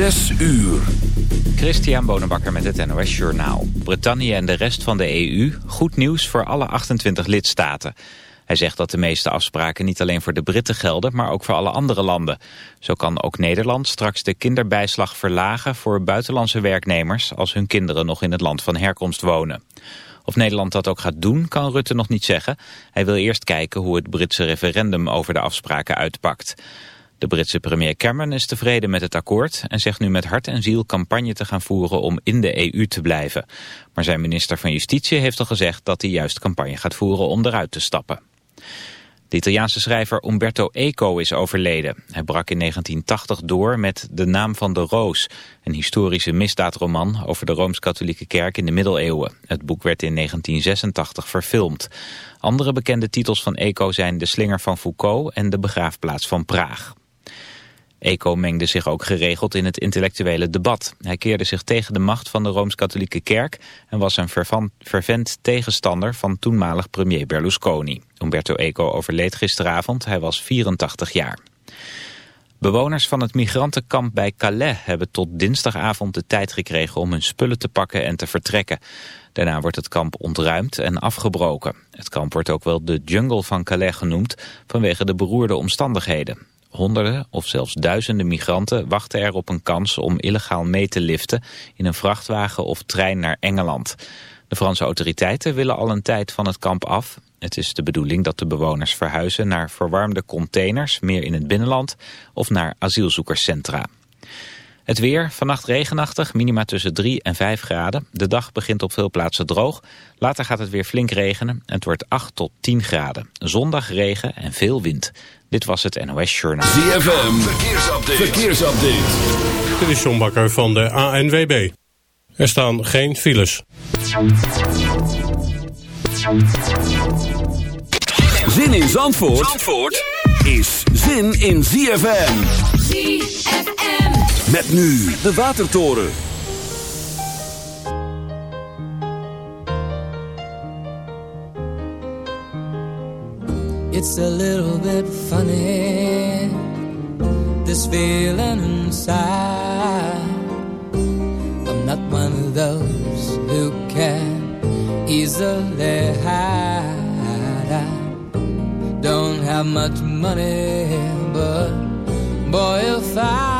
Zes uur. Christian Bonenbakker met het NOS Journaal. Brittannië en de rest van de EU, goed nieuws voor alle 28 lidstaten. Hij zegt dat de meeste afspraken niet alleen voor de Britten gelden, maar ook voor alle andere landen. Zo kan ook Nederland straks de kinderbijslag verlagen voor buitenlandse werknemers als hun kinderen nog in het land van herkomst wonen. Of Nederland dat ook gaat doen, kan Rutte nog niet zeggen. Hij wil eerst kijken hoe het Britse referendum over de afspraken uitpakt. De Britse premier Cameron is tevreden met het akkoord en zegt nu met hart en ziel campagne te gaan voeren om in de EU te blijven. Maar zijn minister van Justitie heeft al gezegd dat hij juist campagne gaat voeren om eruit te stappen. De Italiaanse schrijver Umberto Eco is overleden. Hij brak in 1980 door met De Naam van de Roos, een historische misdaadroman over de Rooms-Katholieke Kerk in de middeleeuwen. Het boek werd in 1986 verfilmd. Andere bekende titels van Eco zijn De Slinger van Foucault en De Begraafplaats van Praag. Eco mengde zich ook geregeld in het intellectuele debat. Hij keerde zich tegen de macht van de Rooms-Katholieke Kerk... en was een fervent tegenstander van toenmalig premier Berlusconi. Umberto Eco overleed gisteravond, hij was 84 jaar. Bewoners van het migrantenkamp bij Calais hebben tot dinsdagavond de tijd gekregen om hun spullen te pakken en te vertrekken. Daarna wordt het kamp ontruimd en afgebroken. Het kamp wordt ook wel de jungle van Calais genoemd vanwege de beroerde omstandigheden. Honderden of zelfs duizenden migranten wachten er op een kans om illegaal mee te liften in een vrachtwagen of trein naar Engeland. De Franse autoriteiten willen al een tijd van het kamp af. Het is de bedoeling dat de bewoners verhuizen naar verwarmde containers, meer in het binnenland, of naar asielzoekerscentra. Het weer, vannacht regenachtig, minima tussen 3 en 5 graden. De dag begint op veel plaatsen droog. Later gaat het weer flink regenen en het wordt 8 tot 10 graden. Zondag regen en veel wind. Dit was het NOS Journaal. ZFM, verkeersupdate. verkeersupdate. Dit is John Bakker van de ANWB. Er staan geen files. Zin in Zandvoort, Zandvoort is zin in ZFM. ZFM. Met nu de Watertoren. It's a little bit funny This feeling inside I'm not one of those who can easily hide I don't have much money But boy if I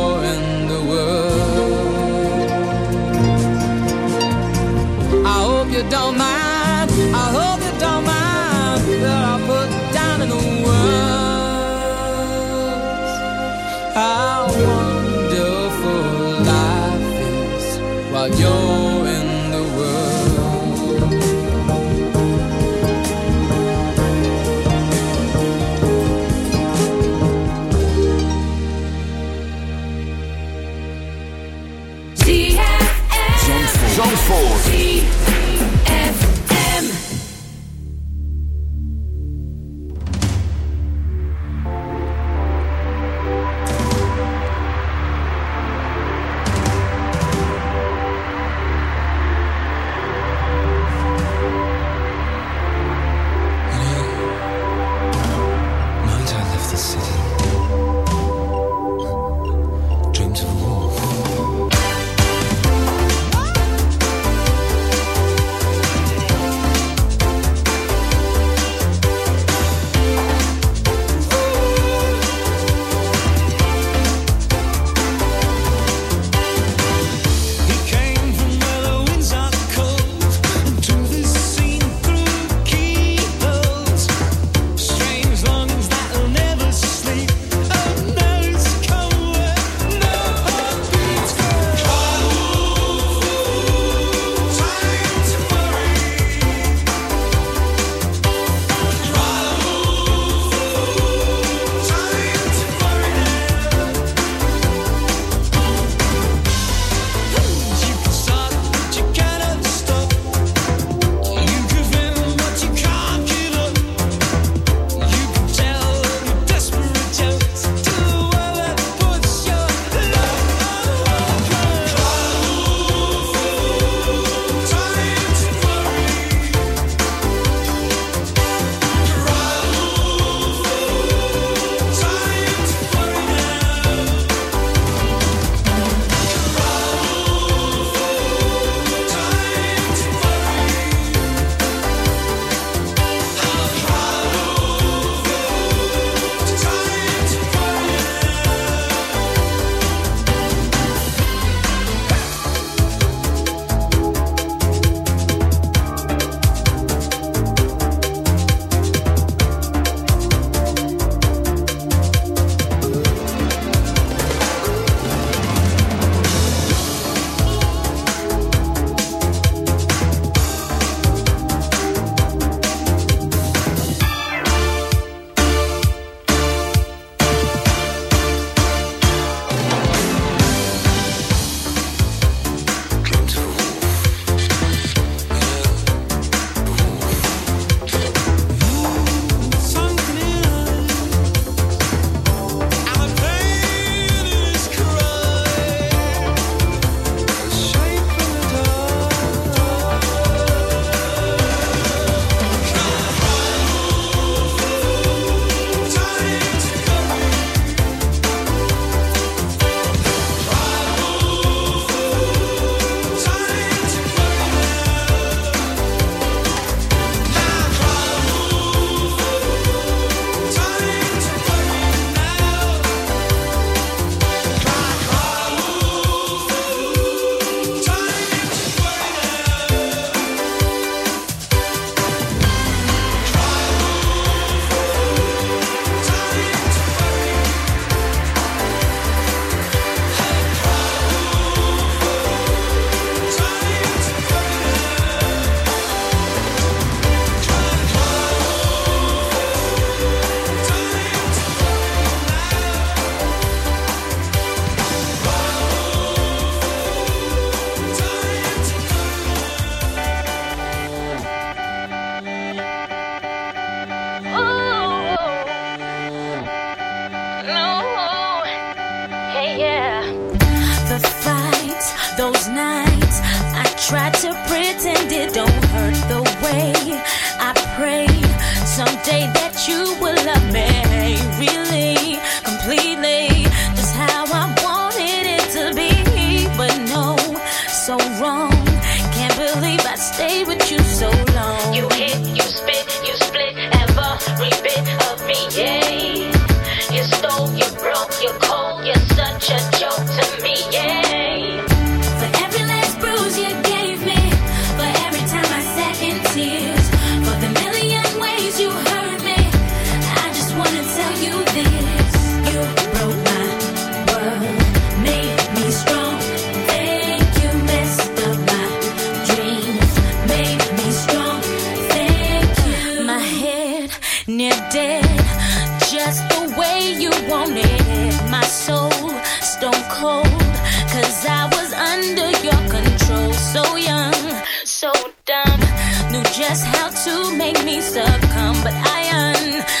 yo. just how to make me succumb, but I am.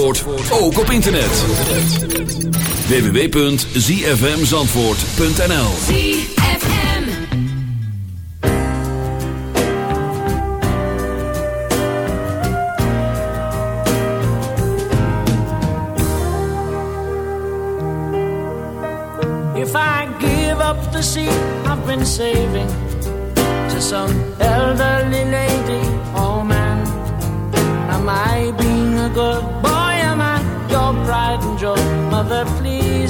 Zandvoort ook op internet. www.zfmzandvoort.nl ZFM. If I give up the seat I've been saving to some elderly lady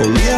in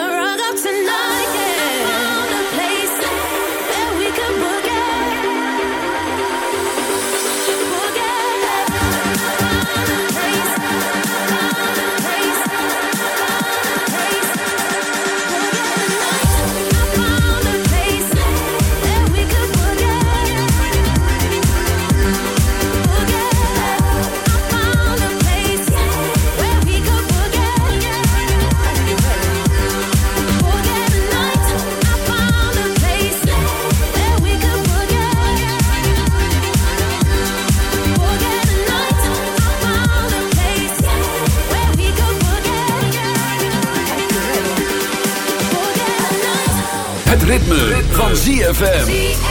ZFM.